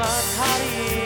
My hadir